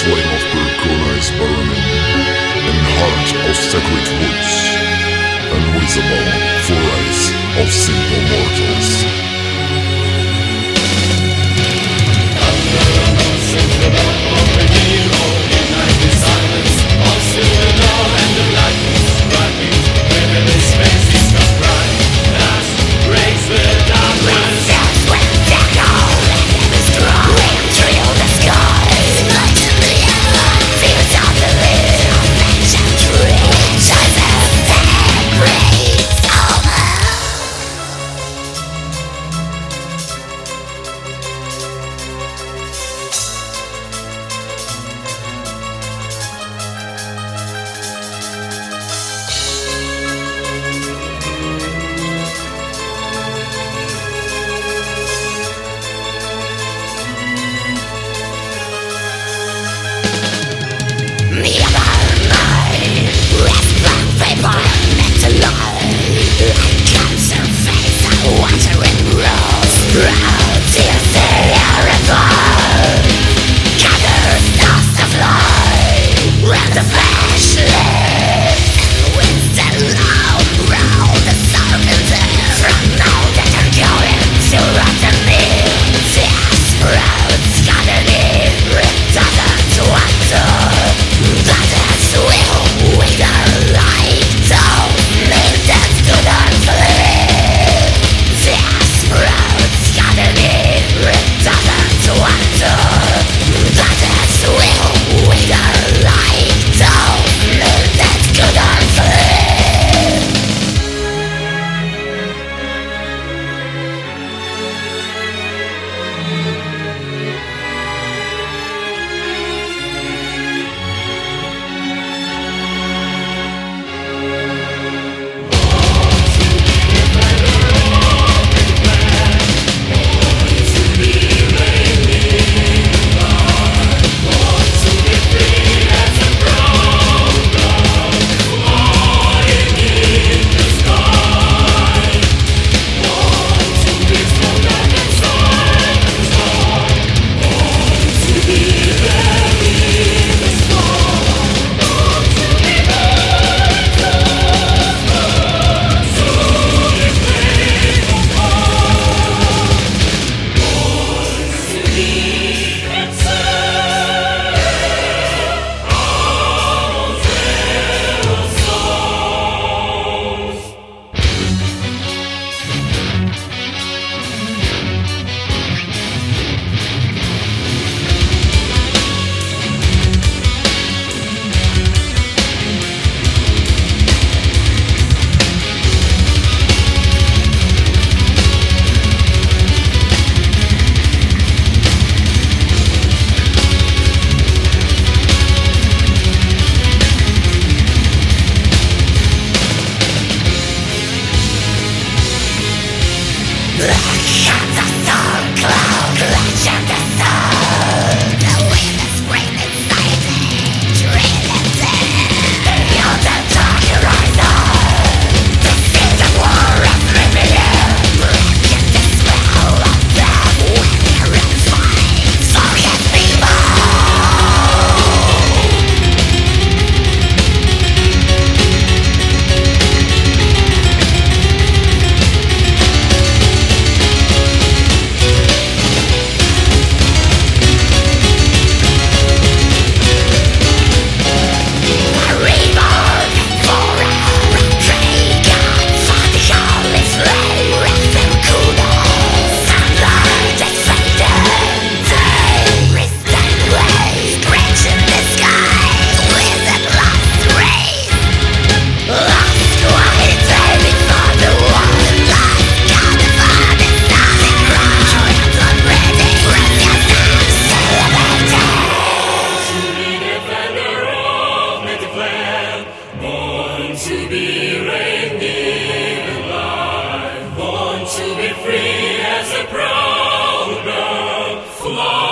flame of Percona is burning in heart of sacred woods, invisible for eyes of simple mortals. to be free as a proud fly.